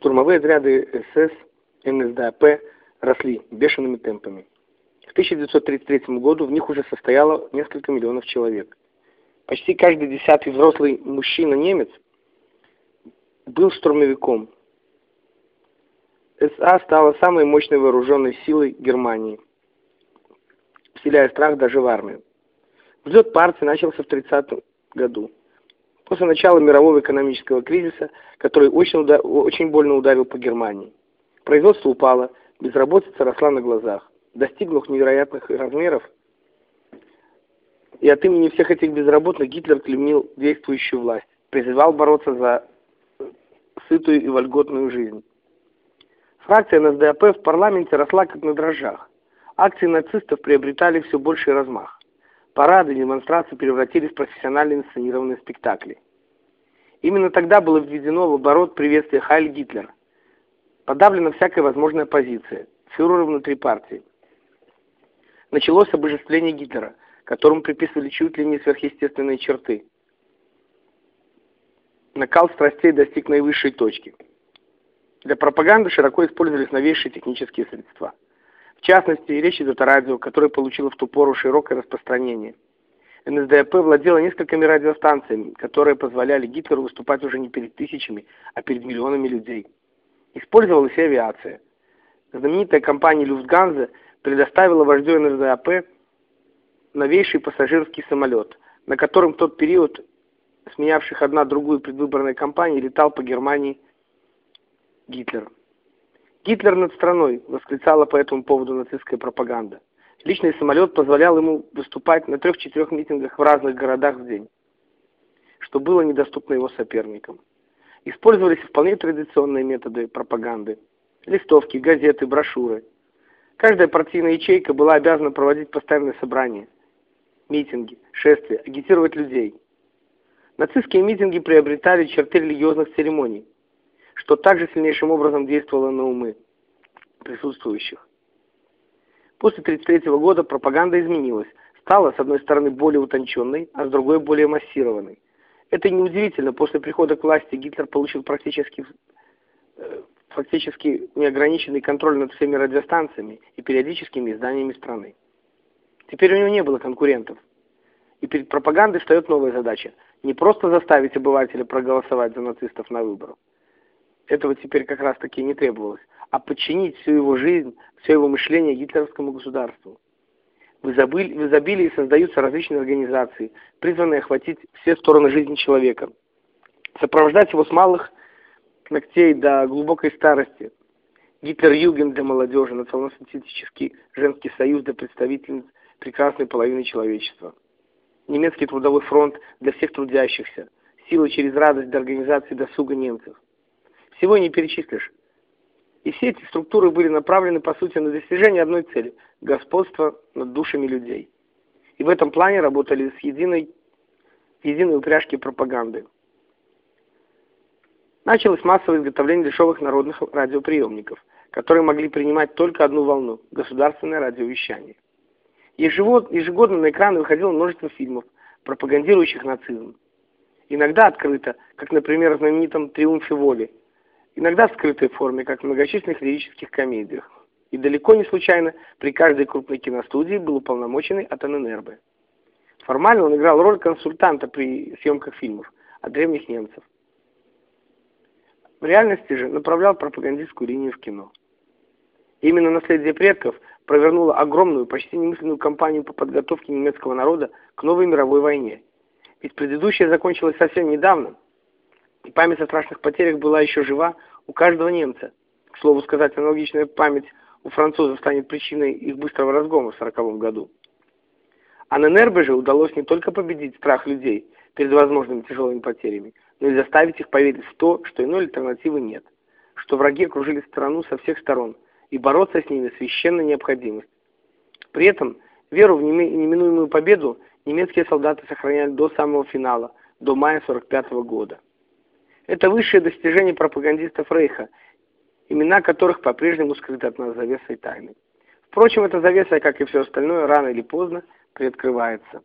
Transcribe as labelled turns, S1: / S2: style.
S1: Штурмовые отряды СС, НСДАП росли бешеными темпами. К 1933 году в них уже состояло несколько миллионов человек. Почти каждый десятый взрослый мужчина-немец был штурмовиком. СА стала самой мощной вооруженной силой Германии, вселяя страх даже в армию. Взлет партии начался в 30 году. После начала мирового экономического кризиса, который очень, очень больно ударил по Германии. Производство упало, безработица росла на глазах, достигнув невероятных размеров, и от имени всех этих безработных Гитлер клеймил действующую власть, призывал бороться за сытую и вольготную жизнь. Фракция НСДАП в парламенте росла как на дрожжах. Акции нацистов приобретали все больший размах. Парады и демонстрации превратились в профессионально инсценированные спектакли. Именно тогда было введено в оборот приветствие Хайль Гитлер. Подавлена всякая возможная позиция, фюрера внутри партии. Началось обожествление Гитлера, которому приписывали чуть ли не сверхъестественные черты. Накал страстей достиг наивысшей точки. Для пропаганды широко использовались новейшие технические средства. В частности, речь идет о радио, которое получило в ту пору широкое распространение. НСДАП владела несколькими радиостанциями, которые позволяли Гитлеру выступать уже не перед тысячами, а перед миллионами людей. Использовалась и авиация. Знаменитая компания «Люфтганзе» предоставила вождю НСДАП новейший пассажирский самолет, на котором в тот период сменявших одна другую предвыборной кампании летал по Германии Гитлер. Гитлер над страной, восклицала по этому поводу нацистская пропаганда. Личный самолет позволял ему выступать на трех-четырех митингах в разных городах в день, что было недоступно его соперникам. Использовались вполне традиционные методы пропаганды. Листовки, газеты, брошюры. Каждая партийная ячейка была обязана проводить постоянные собрания, митинги, шествия, агитировать людей. Нацистские митинги приобретали черты религиозных церемоний что также сильнейшим образом действовало на умы присутствующих. После 1933 года пропаганда изменилась, стала, с одной стороны, более утонченной, а с другой более массированной. Это неудивительно, после прихода к власти Гитлер получил практически, э, фактически неограниченный контроль над всеми радиостанциями и периодическими изданиями страны. Теперь у него не было конкурентов. И перед пропагандой встает новая задача – не просто заставить обывателя проголосовать за нацистов на выборах, этого теперь как раз таки не требовалось, а подчинить всю его жизнь, все его мышление гитлеровскому государству. В изобилии создаются различные организации, призванные охватить все стороны жизни человека, сопровождать его с малых ногтей до глубокой старости. Гитлер-Юген для молодежи, Национал-социалистический женский союз для представительниц прекрасной половины человечества. Немецкий трудовой фронт для всех трудящихся, сила через радость для организации досуга немцев. Всего не перечислишь. И все эти структуры были направлены, по сути, на достижение одной цели – господства над душами людей. И в этом плане работали с единой, единой упряжки пропаганды. Началось массовое изготовление дешевых народных радиоприемников, которые могли принимать только одну волну – государственное радиовещание. Ежегодно на экраны выходило множество фильмов, пропагандирующих нацизм. Иногда открыто, как, например, в знаменитом «Триумфе воли», иногда в скрытой форме, как в многочисленных лирических комедиях. И далеко не случайно при каждой крупной киностудии был уполномоченный от ННРБ. Формально он играл роль консультанта при съемках фильмов от древних немцев. В реальности же направлял пропагандистскую линию в кино. Именно наследие предков провернуло огромную, почти немысленную кампанию по подготовке немецкого народа к новой мировой войне. Ведь предыдущая закончилась совсем недавно – и память о страшных потерях была еще жива у каждого немца. К слову сказать, аналогичная память у французов станет причиной их быстрого разгома в 1940 году. А на Нербе же удалось не только победить страх людей перед возможными тяжелыми потерями, но и заставить их поверить в то, что иной альтернативы нет, что враги окружили страну со всех сторон, и бороться с ними священная необходимость. При этом веру в неминуемую победу немецкие солдаты сохраняли до самого финала, до мая 1945 года. Это высшее достижение пропагандистов Рейха, имена которых по-прежнему скрыты от нас завесой тайны. Впрочем, эта завеса, как и все остальное, рано или поздно приоткрывается.